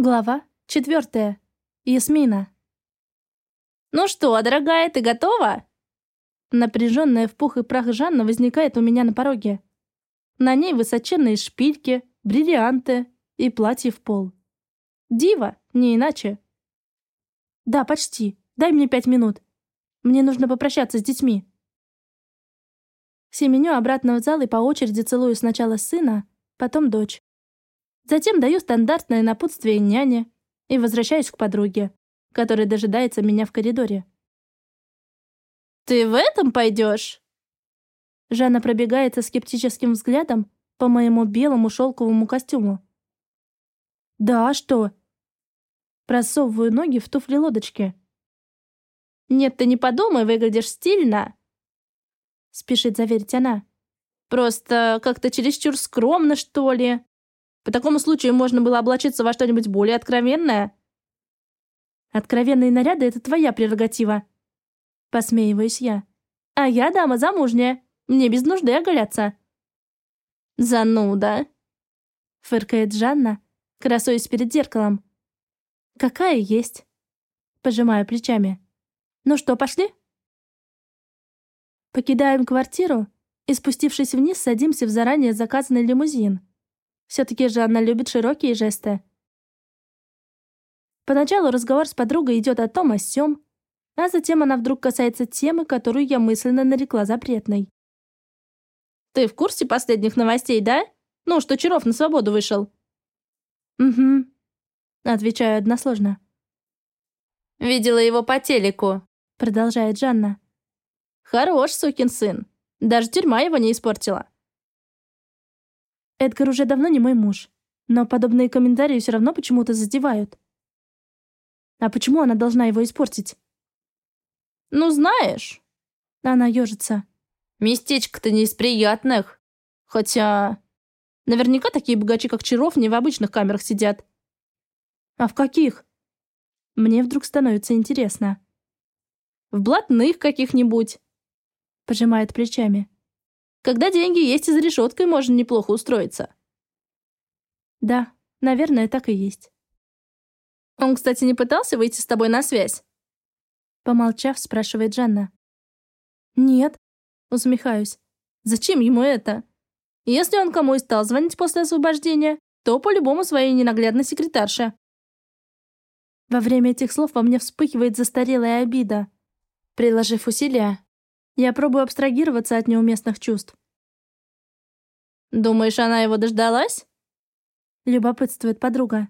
Глава четвертая. Ясмина. «Ну что, дорогая, ты готова?» Напряженная в пух и прах Жанна возникает у меня на пороге. На ней высоченные шпильки, бриллианты и платье в пол. Дива, не иначе. «Да, почти. Дай мне пять минут. Мне нужно попрощаться с детьми». Семеню обратно в зал и по очереди целую сначала сына, потом дочь. Затем даю стандартное напутствие няне и возвращаюсь к подруге, которая дожидается меня в коридоре. «Ты в этом пойдешь?» Жанна пробегается скептическим взглядом по моему белому шелковому костюму. «Да, а что?» Просовываю ноги в туфли-лодочки. «Нет, ты не подумай, выглядишь стильно!» Спешит заверить она. «Просто как-то чересчур скромно, что ли?» По такому случаю можно было облачиться во что-нибудь более откровенное. Откровенные наряды — это твоя прерогатива. Посмеиваюсь я. А я дама замужняя. Мне без нужды оголяться. Зануда. Фыркает Жанна, красуясь перед зеркалом. Какая есть. Пожимаю плечами. Ну что, пошли? Покидаем квартиру и, спустившись вниз, садимся в заранее заказанный лимузин. Все-таки Жанна любит широкие жесты. Поначалу разговор с подругой идет о том, о сём, а затем она вдруг касается темы, которую я мысленно нарекла запретной. «Ты в курсе последних новостей, да? Ну, что Чаров на свободу вышел?» «Угу», — отвечаю односложно. «Видела его по телеку», — продолжает Жанна. «Хорош, сукин сын. Даже тюрьма его не испортила». Эдгар уже давно не мой муж, но подобные комментарии все равно почему-то задевают. А почему она должна его испортить? Ну, знаешь. Она ежится. Местечко-то не из приятных. Хотя... Наверняка такие богачи, как Чаров, не в обычных камерах сидят. А в каких? Мне вдруг становится интересно. В блатных каких-нибудь. Пожимает плечами. Когда деньги есть, и за решеткой можно неплохо устроиться. Да, наверное, так и есть. Он, кстати, не пытался выйти с тобой на связь? Помолчав, спрашивает Жанна. Нет, усмехаюсь. Зачем ему это? Если он кому и стал звонить после освобождения, то по-любому своей ненаглядной секретарше. Во время этих слов во мне вспыхивает застарелая обида. Приложив усилия, я пробую абстрагироваться от неуместных чувств. «Думаешь, она его дождалась?» Любопытствует подруга.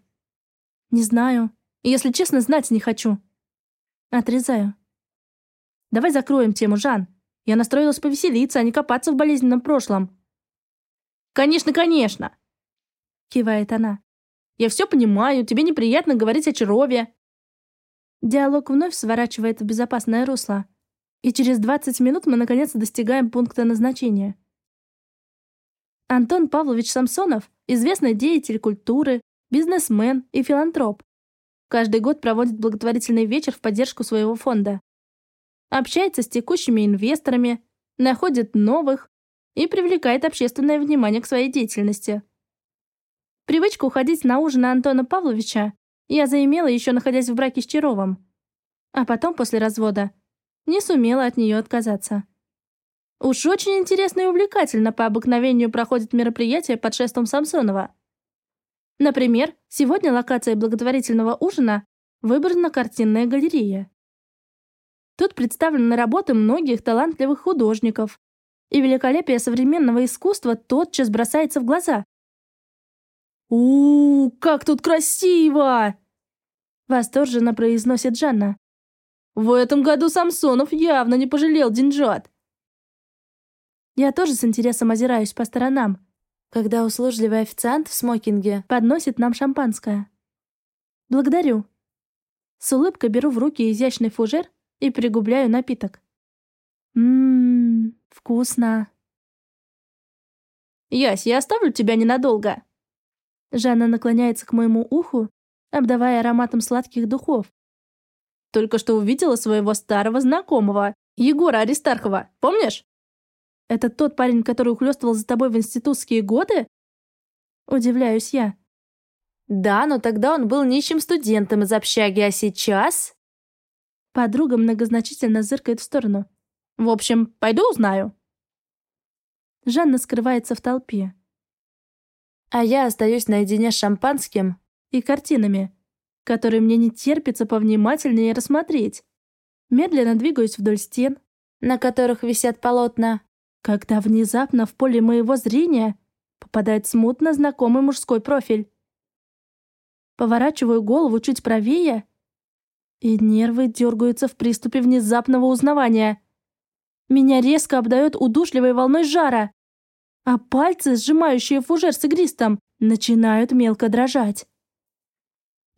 «Не знаю. Если честно, знать не хочу». Отрезаю. «Давай закроем тему, Жан. Я настроилась повеселиться, а не копаться в болезненном прошлом». «Конечно, конечно!» Кивает она. «Я все понимаю, тебе неприятно говорить о Чарове». Диалог вновь сворачивает в безопасное русло и через 20 минут мы наконец достигаем пункта назначения. Антон Павлович Самсонов – известный деятель культуры, бизнесмен и филантроп. Каждый год проводит благотворительный вечер в поддержку своего фонда. Общается с текущими инвесторами, находит новых и привлекает общественное внимание к своей деятельности. Привычку уходить на ужин Антона Павловича я заимела еще находясь в браке с Чаровым. А потом, после развода, не сумела от нее отказаться. Уж очень интересно и увлекательно по обыкновению проходит мероприятие под шеством Самсонова. Например, сегодня локация благотворительного ужина выбрана картинная галерея. Тут представлены работы многих талантливых художников, и великолепие современного искусства тотчас бросается в глаза. у, -у как тут красиво!» Восторженно произносит Жанна. В этом году Самсонов явно не пожалел деньжат. Я тоже с интересом озираюсь по сторонам, когда услужливый официант в смокинге подносит нам шампанское. Благодарю. С улыбкой беру в руки изящный фужер и пригубляю напиток. Ммм, вкусно. Ясь, я оставлю тебя ненадолго. Жанна наклоняется к моему уху, обдавая ароматом сладких духов. Только что увидела своего старого знакомого, Егора Аристархова. Помнишь? Это тот парень, который ухлёстывал за тобой в институтские годы? Удивляюсь я. Да, но тогда он был нищим студентом из общаги, а сейчас... Подруга многозначительно зыркает в сторону. В общем, пойду узнаю. Жанна скрывается в толпе. А я остаюсь наедине с шампанским и картинами, которые мне не терпится повнимательнее рассмотреть. Медленно двигаюсь вдоль стен, на которых висят полотна, когда внезапно в поле моего зрения попадает смутно знакомый мужской профиль. Поворачиваю голову чуть правее, и нервы дергаются в приступе внезапного узнавания. Меня резко обдает удушливой волной жара, а пальцы, сжимающие фужер с игристом, начинают мелко дрожать.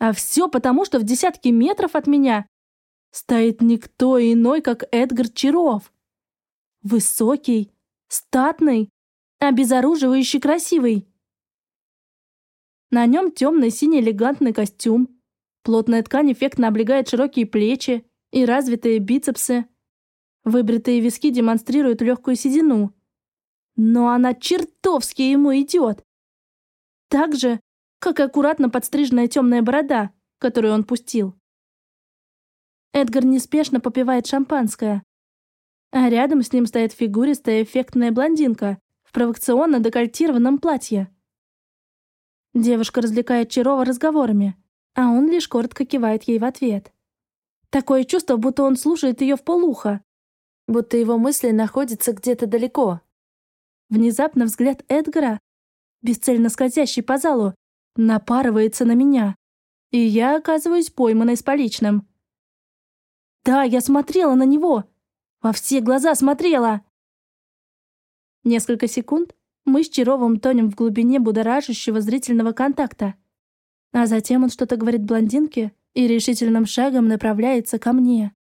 А все потому, что в десятке метров от меня стоит никто иной, как Эдгар Чаров. Высокий, статный, обезоруживающий красивый. На нем темный синий элегантный костюм. Плотная ткань эффектно облегает широкие плечи и развитые бицепсы. Выбритые виски демонстрируют легкую седину. Но она чертовски ему идет. Так же, как и аккуратно подстриженная темная борода, которую он пустил. Эдгар неспешно попивает шампанское. А рядом с ним стоит фигуристая эффектная блондинка в провокационно декольтированном платье. Девушка развлекает Чарова разговорами, а он лишь коротко кивает ей в ответ. Такое чувство, будто он слушает ее в полухо, будто его мысли находятся где-то далеко. Внезапно взгляд Эдгара, бесцельно скользящий по залу, напарывается на меня, и я оказываюсь пойманной с поличным. Да, я смотрела на него. Во все глаза смотрела. Несколько секунд мы с Чаровым тонем в глубине будоражащего зрительного контакта. А затем он что-то говорит блондинке и решительным шагом направляется ко мне.